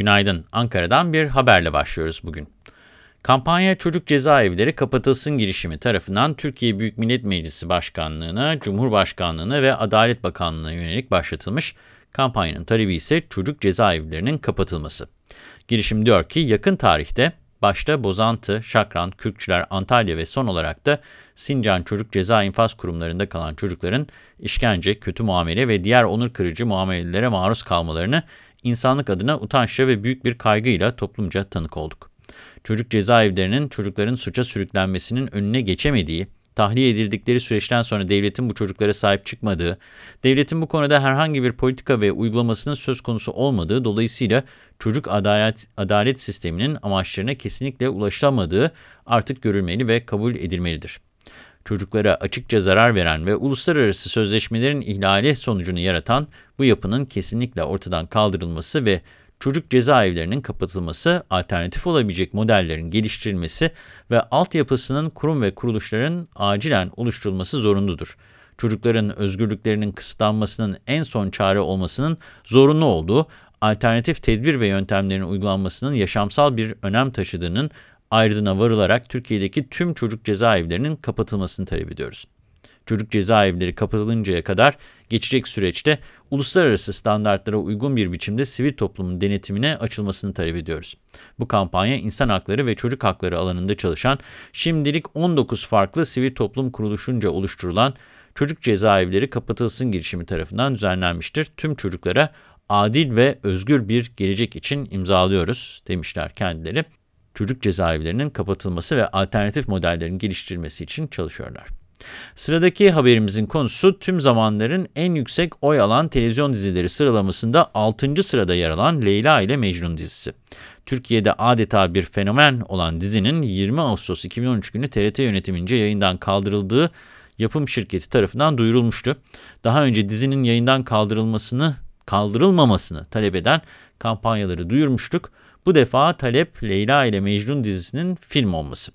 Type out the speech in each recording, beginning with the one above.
Günaydın. Ankara'dan bir haberle başlıyoruz bugün. Kampanya Çocuk Cezaevleri Kapatılsın girişimi tarafından Türkiye Büyük Millet Meclisi Başkanlığı'na, Cumhurbaşkanlığı'na ve Adalet Bakanlığı'na yönelik başlatılmış kampanyanın talebi ise çocuk cezaevlerinin kapatılması. Girişim diyor ki yakın tarihte başta Bozantı, Şakran, Kürkçüler, Antalya ve son olarak da Sincan Çocuk Ceza İnfaz Kurumlarında kalan çocukların işkence, kötü muamele ve diğer onur kırıcı muamelelere maruz kalmalarını insanlık adına utançla ve büyük bir kaygıyla toplumca tanık olduk. Çocuk cezaevlerinin çocukların suça sürüklenmesinin önüne geçemediği, tahliye edildikleri süreçten sonra devletin bu çocuklara sahip çıkmadığı, devletin bu konuda herhangi bir politika ve uygulamasının söz konusu olmadığı, dolayısıyla çocuk adalet, adalet sisteminin amaçlarına kesinlikle ulaşılamadığı artık görülmeli ve kabul edilmelidir. Çocuklara açıkça zarar veren ve uluslararası sözleşmelerin ihlali sonucunu yaratan bu yapının kesinlikle ortadan kaldırılması ve çocuk cezaevlerinin kapatılması, alternatif olabilecek modellerin geliştirilmesi ve altyapısının kurum ve kuruluşların acilen oluşturulması zorunludur. Çocukların özgürlüklerinin kısıtlanmasının en son çare olmasının zorunlu olduğu, alternatif tedbir ve yöntemlerin uygulanmasının yaşamsal bir önem taşıdığının ayrına varılarak Türkiye'deki tüm çocuk cezaevlerinin kapatılmasını talep ediyoruz. Çocuk cezaevleri kapatılıncaya kadar geçecek süreçte uluslararası standartlara uygun bir biçimde sivil toplumun denetimine açılmasını talep ediyoruz. Bu kampanya insan hakları ve çocuk hakları alanında çalışan şimdilik 19 farklı sivil toplum kuruluşunca oluşturulan Çocuk Cezaevleri Kapatılsın girişimi tarafından düzenlenmiştir. Tüm çocuklara adil ve özgür bir gelecek için imzalıyoruz demişler kendileri. Çocuk cezaevlerinin kapatılması ve alternatif modellerin geliştirilmesi için çalışıyorlar. Sıradaki haberimizin konusu tüm zamanların en yüksek oy alan televizyon dizileri sıralamasında 6. sırada yer alan Leyla ile Mecnun dizisi. Türkiye'de adeta bir fenomen olan dizinin 20 Ağustos 2013 günü TRT yönetimince yayından kaldırıldığı yapım şirketi tarafından duyurulmuştu. Daha önce dizinin yayından kaldırılmasını kaldırılmamasını talep eden kampanyaları duyurmuştuk. Bu defa talep Leyla ile Mecnun dizisinin film olması.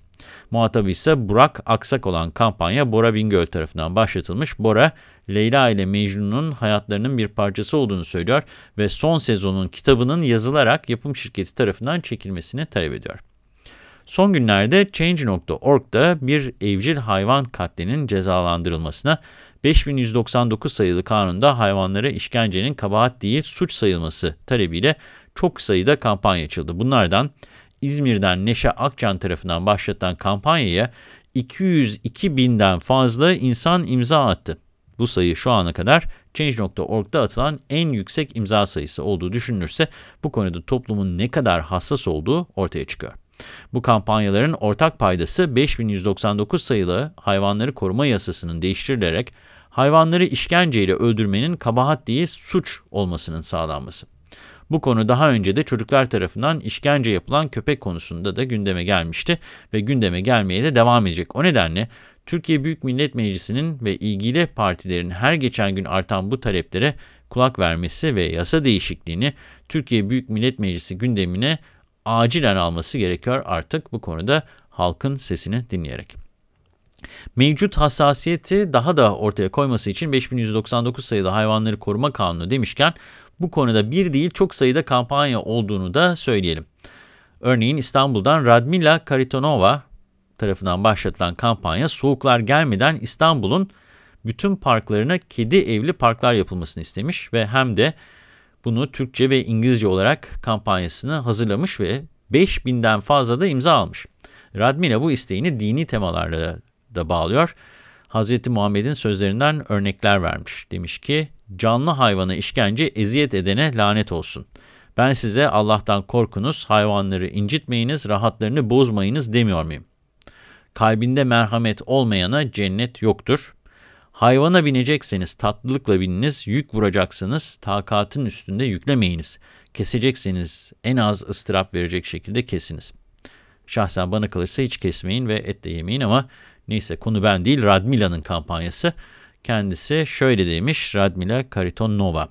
Muhatabı ise Burak Aksak olan kampanya Bora Bingöl tarafından başlatılmış. Bora, Leyla ile Mecnun'un hayatlarının bir parçası olduğunu söylüyor ve son sezonun kitabının yazılarak yapım şirketi tarafından çekilmesini talep ediyor. Son günlerde Change.org'da bir evcil hayvan katlinin cezalandırılmasına 5199 sayılı kanunda hayvanlara işkencenin kabahat değil suç sayılması talebiyle çok sayıda kampanya açıldı. Bunlardan İzmir'den Neşe Akcan tarafından başlatılan kampanyaya 202 binden fazla insan imza attı. Bu sayı şu ana kadar Change.org'da atılan en yüksek imza sayısı olduğu düşünülürse bu konuda toplumun ne kadar hassas olduğu ortaya çıkıyor. Bu kampanyaların ortak paydası 5199 sayılı hayvanları koruma yasasının değiştirilerek hayvanları işkenceyle öldürmenin kabahat değil suç olmasının sağlanması. Bu konu daha önce de çocuklar tarafından işkence yapılan köpek konusunda da gündeme gelmişti ve gündeme gelmeye de devam edecek. O nedenle Türkiye Büyük Millet Meclisi'nin ve ilgili partilerin her geçen gün artan bu taleplere kulak vermesi ve yasa değişikliğini Türkiye Büyük Millet Meclisi gündemine acilen alması gerekiyor artık bu konuda halkın sesini dinleyerek. Mevcut hassasiyeti daha da ortaya koyması için 5199 sayılı hayvanları koruma kanunu demişken bu konuda bir değil çok sayıda kampanya olduğunu da söyleyelim. Örneğin İstanbul'dan Radmila Karitonova tarafından başlatılan kampanya soğuklar gelmeden İstanbul'un bütün parklarına kedi evli parklar yapılmasını istemiş ve hem de bunu Türkçe ve İngilizce olarak kampanyasını hazırlamış ve 5000'den fazla da imza almış. Radmila bu isteğini dini temalarla da bağlıyor. Hz. Muhammed'in sözlerinden örnekler vermiş. Demiş ki, canlı hayvana işkence eziyet edene lanet olsun. Ben size Allah'tan korkunuz, hayvanları incitmeyiniz, rahatlarını bozmayınız demiyor muyum? Kalbinde merhamet olmayana cennet yoktur. Hayvana binecekseniz tatlılıkla bininiz, yük vuracaksınız, takatın üstünde yüklemeyiniz. Kesecekseniz en az ıstırap verecek şekilde kesiniz. Şahsen bana kalırsa hiç kesmeyin ve et de yemeyin ama neyse konu ben değil Radmila'nın kampanyası. Kendisi şöyle demiş Radmila Karitonova.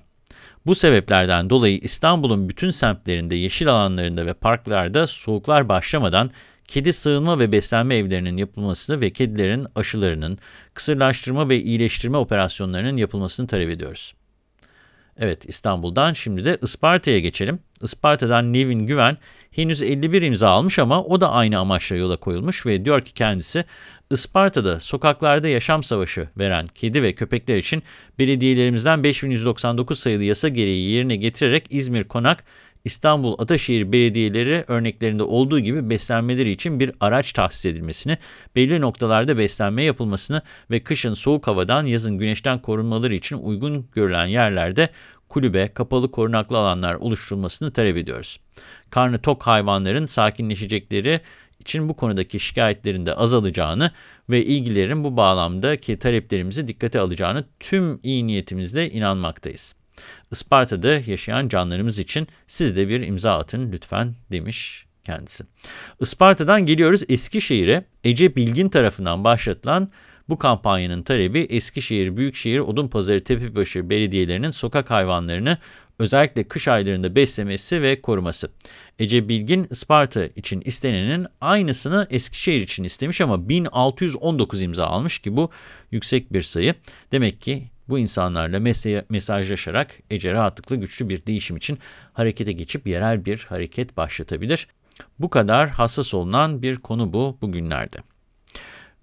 Bu sebeplerden dolayı İstanbul'un bütün semtlerinde, yeşil alanlarında ve parklarda soğuklar başlamadan kedi sığınma ve beslenme evlerinin yapılmasını ve kedilerin aşılarının, kısırlaştırma ve iyileştirme operasyonlarının yapılmasını talep ediyoruz. Evet İstanbul'dan şimdi de Isparta'ya geçelim. Isparta'dan Nevin Güven henüz 51 imza almış ama o da aynı amaçla yola koyulmuş ve diyor ki kendisi Isparta'da sokaklarda yaşam savaşı veren kedi ve köpekler için belediyelerimizden 5199 sayılı yasa gereği yerine getirerek İzmir Konak, İstanbul Ataşehir Belediyeleri örneklerinde olduğu gibi beslenmeleri için bir araç tahsis edilmesini, belli noktalarda beslenme yapılmasını ve kışın soğuk havadan yazın güneşten korunmaları için uygun görülen yerlerde kulübe, kapalı korunaklı alanlar oluşturulmasını talep ediyoruz. Karnı tok hayvanların sakinleşecekleri için bu konudaki şikayetlerin de azalacağını ve ilgilerin bu bağlamdaki taleplerimizi dikkate alacağını tüm iyi niyetimizle inanmaktayız. Isparta'da yaşayan canlarımız için siz de bir imza atın lütfen demiş kendisi. Isparta'dan geliyoruz Eskişehir'e. Ece Bilgin tarafından başlatılan bu kampanyanın talebi Eskişehir, Büyükşehir, Odunpazarı, Tepebaşı belediyelerinin sokak hayvanlarını özellikle kış aylarında beslemesi ve koruması. Ece Bilgin, Isparta için istenenin aynısını Eskişehir için istemiş ama 1619 imza almış ki bu yüksek bir sayı. Demek ki bu insanlarla mesajlaşarak Ece rahatlıkla güçlü bir değişim için harekete geçip yerel bir hareket başlatabilir. Bu kadar hassas olunan bir konu bu bugünlerde.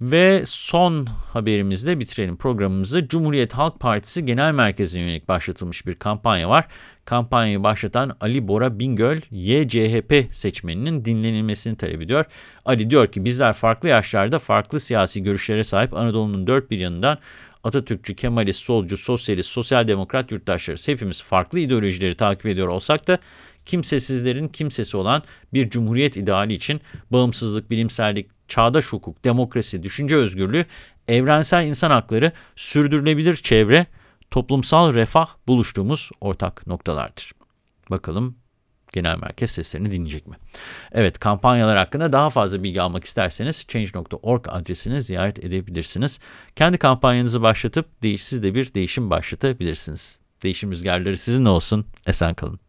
Ve son haberimizle bitirelim programımızı. Cumhuriyet Halk Partisi Genel Merkezi'ne yönelik başlatılmış bir kampanya var. Kampanyayı başlatan Ali Bora Bingöl, YCHP seçmeninin dinlenilmesini talep ediyor. Ali diyor ki bizler farklı yaşlarda farklı siyasi görüşlere sahip Anadolu'nun dört bir yanından Atatürkçü, Kemalist, solcu, sosyalist, sosyal demokrat yurttaşlarız. Hepimiz farklı ideolojileri takip ediyor olsak da kimsesizlerin kimsesi olan bir cumhuriyet ideali için bağımsızlık, bilimsellik, çağdaş hukuk, demokrasi, düşünce özgürlüğü, evrensel insan hakları, sürdürülebilir çevre, toplumsal refah buluştuğumuz ortak noktalardır. Bakalım genel merkez seslerini dinleyecek mi? Evet kampanyalar hakkında daha fazla bilgi almak isterseniz change.org adresini ziyaret edebilirsiniz. Kendi kampanyanızı başlatıp siz de bir değişim başlatabilirsiniz. Değişim rüzgarları sizin olsun. Esen kalın.